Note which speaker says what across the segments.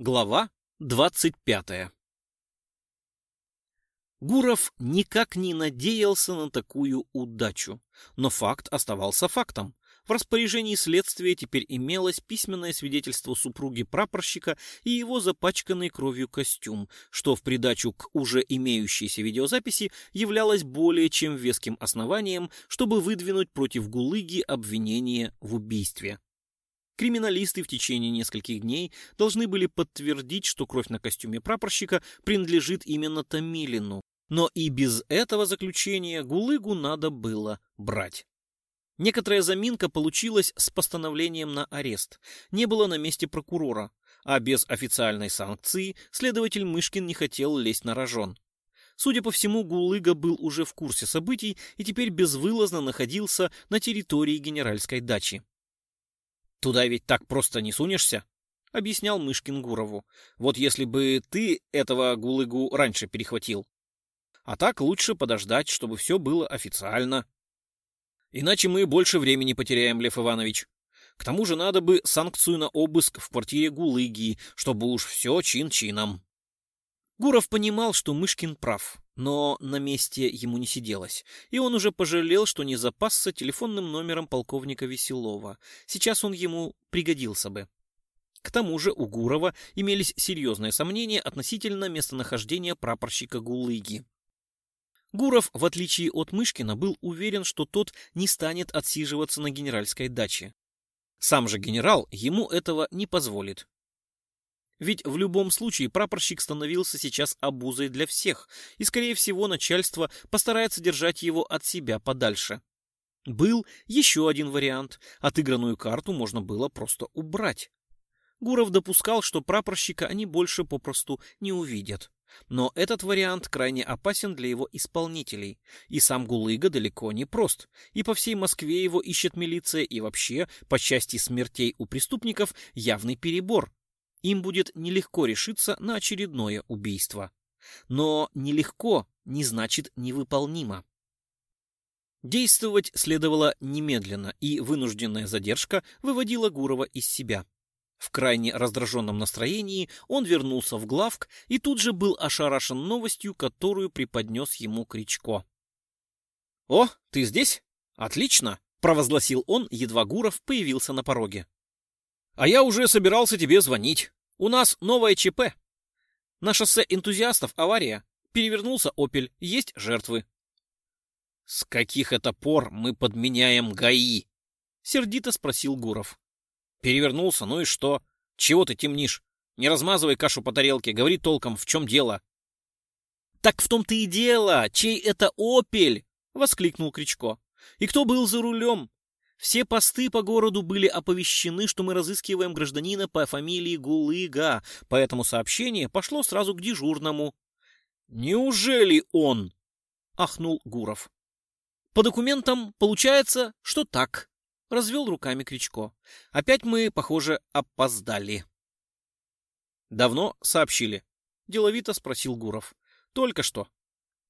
Speaker 1: Глава 25 Гуров никак не надеялся на такую удачу, но факт оставался фактом. В распоряжении следствия теперь имелось письменное свидетельство супруги прапорщика и его запачканный кровью костюм, что в придачу к уже имеющейся видеозаписи являлось более чем веским основанием, чтобы выдвинуть против Гулыги обвинение в убийстве. Криминалисты в течение нескольких дней должны были подтвердить, что кровь на костюме прапорщика принадлежит именно Томилину. Но и без этого заключения Гулыгу надо было брать. Некоторая заминка получилась с постановлением на арест. Не было на месте прокурора, а без официальной санкции следователь Мышкин не хотел лезть на рожон. Судя по всему, Гулыга был уже в курсе событий и теперь безвылазно находился на территории генеральской дачи. Туда ведь так просто не сунешься, — объяснял Мышкин Гурову. Вот если бы ты этого Гулыгу раньше перехватил. А так лучше подождать, чтобы все было официально. Иначе мы больше времени потеряем, Лев Иванович. К тому же надо бы санкцию на обыск в квартире Гулыги, чтобы уж все чин-чином. Гуров понимал, что Мышкин прав, но на месте ему не сиделось, и он уже пожалел, что не запасся телефонным номером полковника Веселова. Сейчас он ему пригодился бы. К тому же у Гурова имелись серьезные сомнения относительно местонахождения прапорщика Гулыги. Гуров, в отличие от Мышкина, был уверен, что тот не станет отсиживаться на генеральской даче. Сам же генерал ему этого не позволит. Ведь в любом случае прапорщик становился сейчас обузой для всех, и, скорее всего, начальство постарается держать его от себя подальше. Был еще один вариант. Отыгранную карту можно было просто убрать. Гуров допускал, что прапорщика они больше попросту не увидят. Но этот вариант крайне опасен для его исполнителей. И сам Гулыга далеко не прост. И по всей Москве его ищет милиция, и вообще, по части смертей у преступников, явный перебор. Им будет нелегко решиться на очередное убийство. Но нелегко не значит невыполнимо. Действовать следовало немедленно, и вынужденная задержка выводила Гурова из себя. В крайне раздраженном настроении он вернулся в главк и тут же был ошарашен новостью, которую преподнес ему Кричко. «О, ты здесь? Отлично!» — провозгласил он, едва Гуров появился на пороге. А я уже собирался тебе звонить. У нас новое ЧП. На шоссе энтузиастов авария. Перевернулся «Опель». Есть жертвы. С каких это пор мы подменяем ГАИ? Сердито спросил Гуров. Перевернулся, ну и что? Чего ты темнишь? Не размазывай кашу по тарелке, говори толком, в чем дело. Так в том-то и дело, чей это «Опель»? Воскликнул Кричко. И кто был за рулем? Все посты по городу были оповещены, что мы разыскиваем гражданина по фамилии Гулыга, поэтому сообщение пошло сразу к дежурному. «Неужели он?» — ахнул Гуров. «По документам получается, что так», — развел руками Кричко. «Опять мы, похоже, опоздали». «Давно сообщили?» — деловито спросил Гуров. «Только что».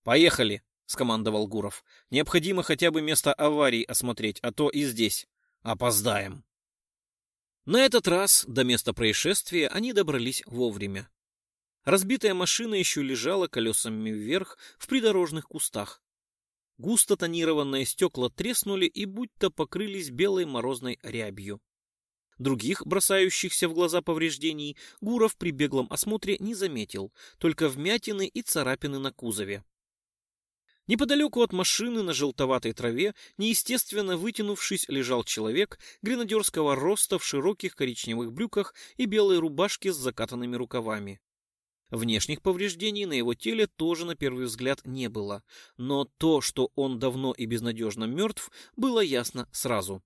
Speaker 1: «Поехали», — скомандовал Гуров. «Необходимо хотя бы место аварии осмотреть, а то и здесь. Опоздаем». На этот раз до места происшествия они добрались вовремя. Разбитая машина еще лежала колесами вверх в придорожных кустах. Густо тонированные стекла треснули и будто покрылись белой морозной рябью. Других бросающихся в глаза повреждений Гуров при беглом осмотре не заметил, только вмятины и царапины на кузове. Неподалеку от машины на желтоватой траве, неестественно вытянувшись, лежал человек гренадерского роста в широких коричневых брюках и белой рубашке с закатанными рукавами. Внешних повреждений на его теле тоже на первый взгляд не было, но то, что он давно и безнадежно мертв, было ясно сразу.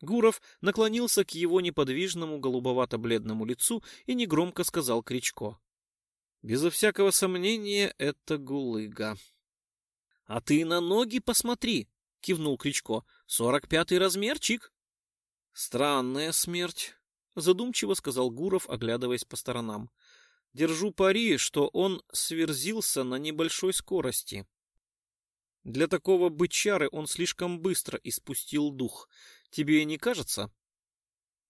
Speaker 1: Гуров наклонился к его неподвижному голубовато-бледному лицу и негромко сказал Кричко. «Безо всякого сомнения, это Гулыга». — А ты на ноги посмотри, — кивнул Кричко. — Сорок пятый размерчик. — Странная смерть, — задумчиво сказал Гуров, оглядываясь по сторонам. — Держу пари, что он сверзился на небольшой скорости. Для такого бычары он слишком быстро испустил дух. Тебе не кажется?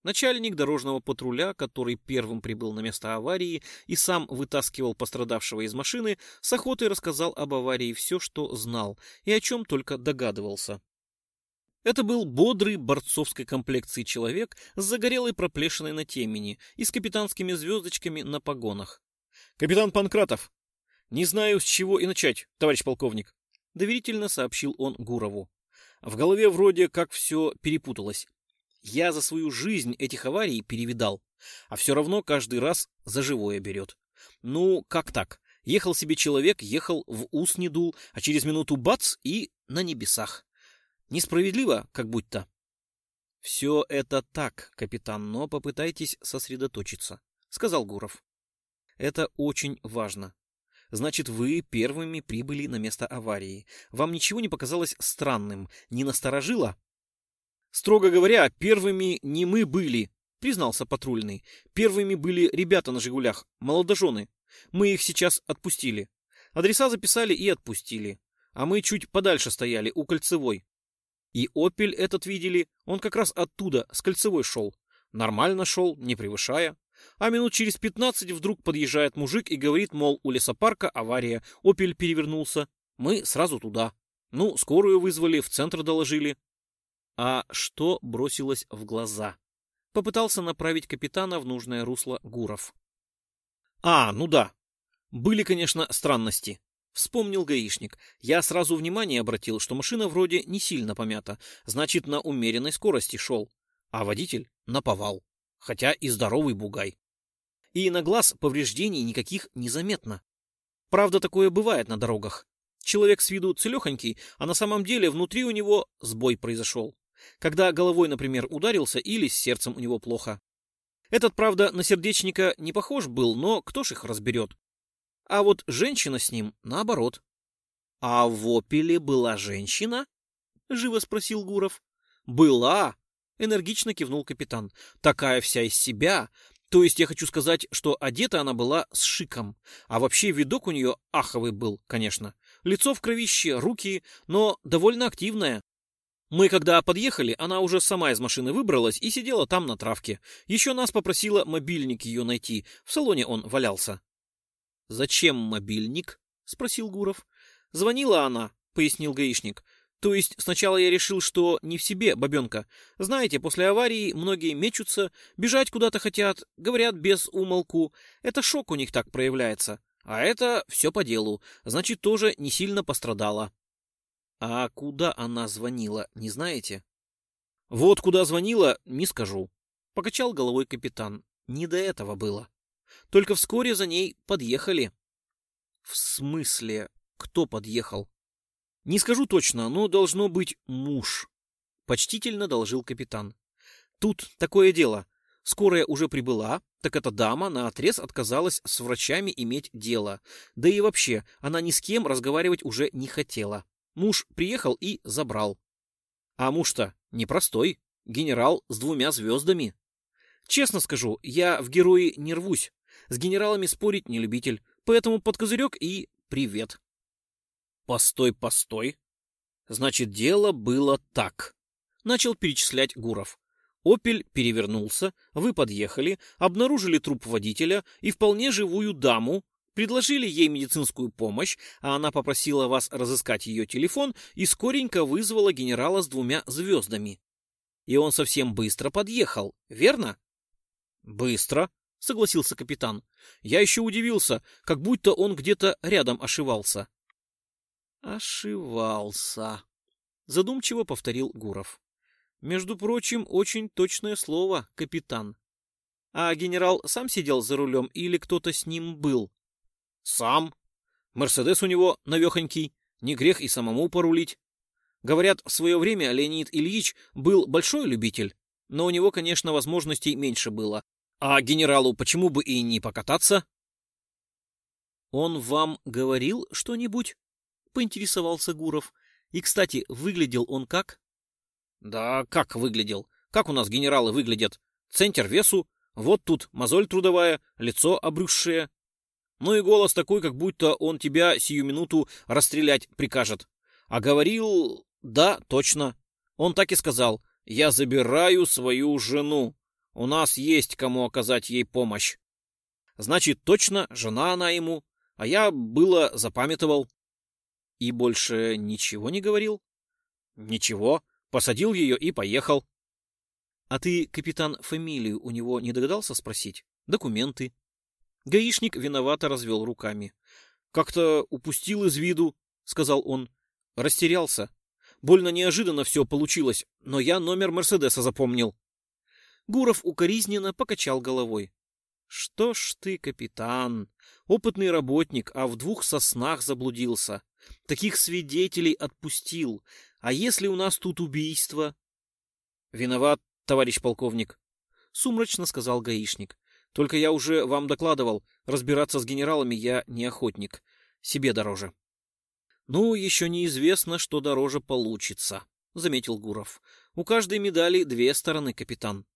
Speaker 1: Начальник дорожного патруля, который первым прибыл на место аварии и сам вытаскивал пострадавшего из машины, с охотой рассказал об аварии все, что знал и о чем только догадывался. Это был бодрый борцовской комплекции человек с загорелой проплешиной на темени и с капитанскими звездочками на погонах. «Капитан Панкратов!» «Не знаю, с чего и начать, товарищ полковник», — доверительно сообщил он Гурову. В голове вроде как все перепуталось. Я за свою жизнь этих аварий перевидал, а все равно каждый раз за живое берет. Ну, как так? Ехал себе человек, ехал, в ус не дул, а через минуту бац и на небесах. Несправедливо, как будто. Все это так, капитан, но попытайтесь сосредоточиться, сказал Гуров. Это очень важно. Значит, вы первыми прибыли на место аварии. Вам ничего не показалось странным, не насторожило? Строго говоря, первыми не мы были, признался патрульный. Первыми были ребята на «Жигулях», молодожены. Мы их сейчас отпустили. Адреса записали и отпустили. А мы чуть подальше стояли, у Кольцевой. И «Опель» этот видели, он как раз оттуда, с Кольцевой шел. Нормально шел, не превышая. А минут через пятнадцать вдруг подъезжает мужик и говорит, мол, у лесопарка авария, «Опель» перевернулся. Мы сразу туда. Ну, скорую вызвали, в центр доложили. А что бросилось в глаза? Попытался направить капитана в нужное русло Гуров. А, ну да. Были, конечно, странности. Вспомнил гаишник. Я сразу внимание обратил, что машина вроде не сильно помята, значит, на умеренной скорости шел. А водитель наповал. Хотя и здоровый бугай. И на глаз повреждений никаких незаметно. Правда, такое бывает на дорогах. Человек с виду целехонький, а на самом деле внутри у него сбой произошел когда головой, например, ударился или с сердцем у него плохо. Этот, правда, на сердечника не похож был, но кто ж их разберет? А вот женщина с ним наоборот. — А в опеле была женщина? — живо спросил Гуров. — Была, — энергично кивнул капитан. — Такая вся из себя. То есть я хочу сказать, что одета она была с шиком. А вообще видок у нее аховый был, конечно. Лицо в кровище, руки, но довольно активное. Мы когда подъехали, она уже сама из машины выбралась и сидела там на травке. Еще нас попросила мобильник ее найти. В салоне он валялся. «Зачем мобильник?» — спросил Гуров. «Звонила она», — пояснил гаишник. «То есть сначала я решил, что не в себе бабенка. Знаете, после аварии многие мечутся, бежать куда-то хотят, говорят без умолку. Это шок у них так проявляется. А это все по делу, значит, тоже не сильно пострадала». А куда она звонила, не знаете? Вот куда звонила, не скажу. Покачал головой капитан. Не до этого было. Только вскоре за ней подъехали. В смысле, кто подъехал? Не скажу точно, но должно быть муж. Почтительно доложил капитан. Тут такое дело. Скорая уже прибыла, так эта дама на отрез отказалась с врачами иметь дело. Да и вообще, она ни с кем разговаривать уже не хотела. Муж приехал и забрал. А муж-то непростой, генерал с двумя звездами. Честно скажу, я в герои не рвусь. С генералами спорить не любитель, поэтому под козырек и привет. Постой, постой. Значит, дело было так. Начал перечислять Гуров. «Опель» перевернулся, вы подъехали, обнаружили труп водителя и вполне живую даму, Предложили ей медицинскую помощь, а она попросила вас разыскать ее телефон и скоренько вызвала генерала с двумя звездами. И он совсем быстро подъехал, верно? Быстро, согласился капитан. Я еще удивился, как будто он где-то рядом ошивался. Ошивался, задумчиво повторил Гуров. Между прочим, очень точное слово, капитан. А генерал сам сидел за рулем или кто-то с ним был? Сам. Мерседес у него навехонький, не грех и самому порулить. Говорят, в свое время Леонид Ильич был большой любитель, но у него, конечно, возможностей меньше было. А генералу почему бы и не покататься? Он вам говорил что-нибудь? Поинтересовался Гуров. И, кстати, выглядел он как? Да как выглядел? Как у нас генералы выглядят? Центр весу, вот тут мозоль трудовая, лицо обрюзшее, ну и голос такой, как будто он тебя сию минуту расстрелять прикажет. А говорил... Да, точно. Он так и сказал. Я забираю свою жену. У нас есть кому оказать ей помощь. Значит, точно, жена она ему, а я было запамятовал. И больше ничего не говорил? Ничего, посадил ее и поехал. А ты, капитан, фамилию у него не догадался спросить? Документы? Гаишник виновато развел руками. Как-то упустил из виду, сказал он. Растерялся. Больно неожиданно все получилось, но я номер Мерседеса запомнил. Гуров укоризненно покачал головой. Что ж ты, капитан, опытный работник, а в двух соснах заблудился. Таких свидетелей отпустил. А если у нас тут убийство? Виноват, товарищ полковник, сумрачно сказал гаишник. Только я уже вам докладывал, разбираться с генералами я не охотник. Себе дороже. Ну, еще неизвестно, что дороже получится, заметил Гуров. У каждой медали две стороны, капитан.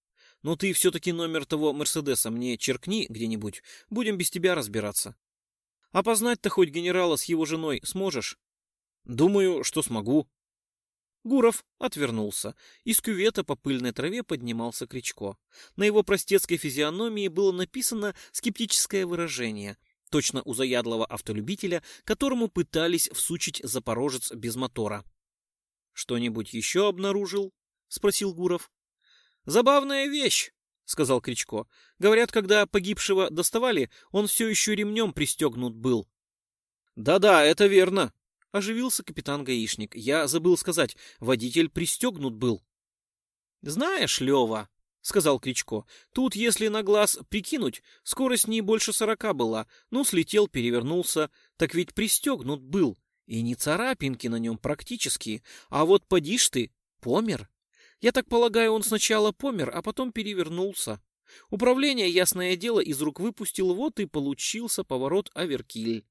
Speaker 1: Но ты все-таки номер того Мерседеса мне черкни где-нибудь. Будем без тебя разбираться. Опознать-то хоть генерала с его женой сможешь? Думаю, что смогу. Гуров отвернулся. Из кювета по пыльной траве поднимался Кричко. На его простецкой физиономии было написано скептическое выражение, точно у заядлого автолюбителя, которому пытались всучить запорожец без мотора. «Что-нибудь еще обнаружил?» — спросил Гуров. «Забавная вещь», — сказал Кричко. «Говорят, когда погибшего доставали, он все еще ремнем пристегнут был». «Да-да, это верно», — оживился капитан-гаишник. «Я забыл сказать, водитель пристегнут был». «Знаешь, Лева», — сказал Кричко, — «тут, если на глаз прикинуть, скорость не больше сорока была. Ну, слетел, перевернулся, так ведь пристегнут был. И не царапинки на нем практически. А вот подишь ты, помер. Я так полагаю, он сначала помер, а потом перевернулся. Управление, ясное дело, из рук выпустил, вот и получился поворот Аверкиль.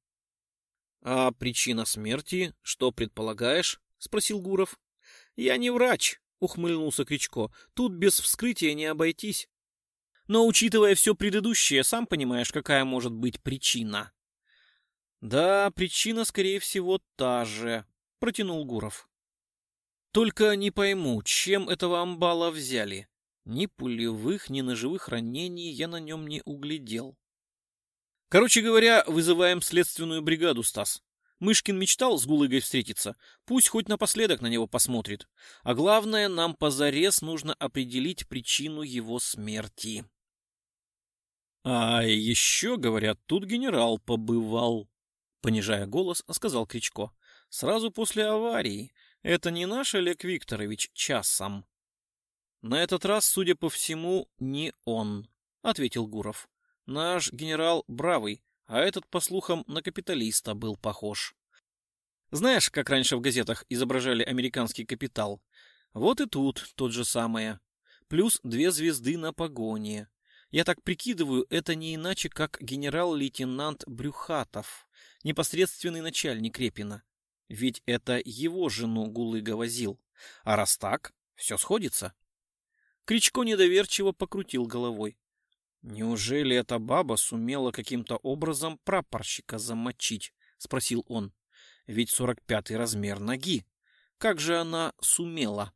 Speaker 1: «А причина смерти, что предполагаешь?» — спросил Гуров. «Я не врач», — ухмыльнулся Кричко. «Тут без вскрытия не обойтись. Но, учитывая все предыдущее, сам понимаешь, какая может быть причина». «Да, причина, скорее всего, та же», — протянул Гуров. «Только не пойму, чем этого амбала взяли. Ни пулевых, ни ножевых ранений я на нем не углядел. Короче говоря, вызываем следственную бригаду, Стас. Мышкин мечтал с Гулыгой встретиться. Пусть хоть напоследок на него посмотрит. А главное, нам позарез нужно определить причину его смерти. А еще, говорят, тут генерал побывал. Понижая голос, сказал Кричко. Сразу после аварии. Это не наш Олег Викторович часом. На этот раз, судя по всему, не он, ответил Гуров. Наш генерал бравый, а этот, по слухам, на капиталиста был похож. Знаешь, как раньше в газетах изображали американский капитал? Вот и тут тот же самое. Плюс две звезды на погоне. Я так прикидываю, это не иначе, как генерал-лейтенант Брюхатов, непосредственный начальник Репина. Ведь это его жену Гулыга возил. А раз так, все сходится. Кричко недоверчиво покрутил головой. «Неужели эта баба сумела каким-то образом прапорщика замочить?» — спросил он. «Ведь сорок пятый размер ноги. Как же она сумела?»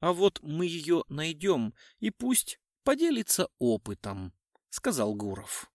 Speaker 1: «А вот мы ее найдем, и пусть поделится опытом», — сказал Гуров.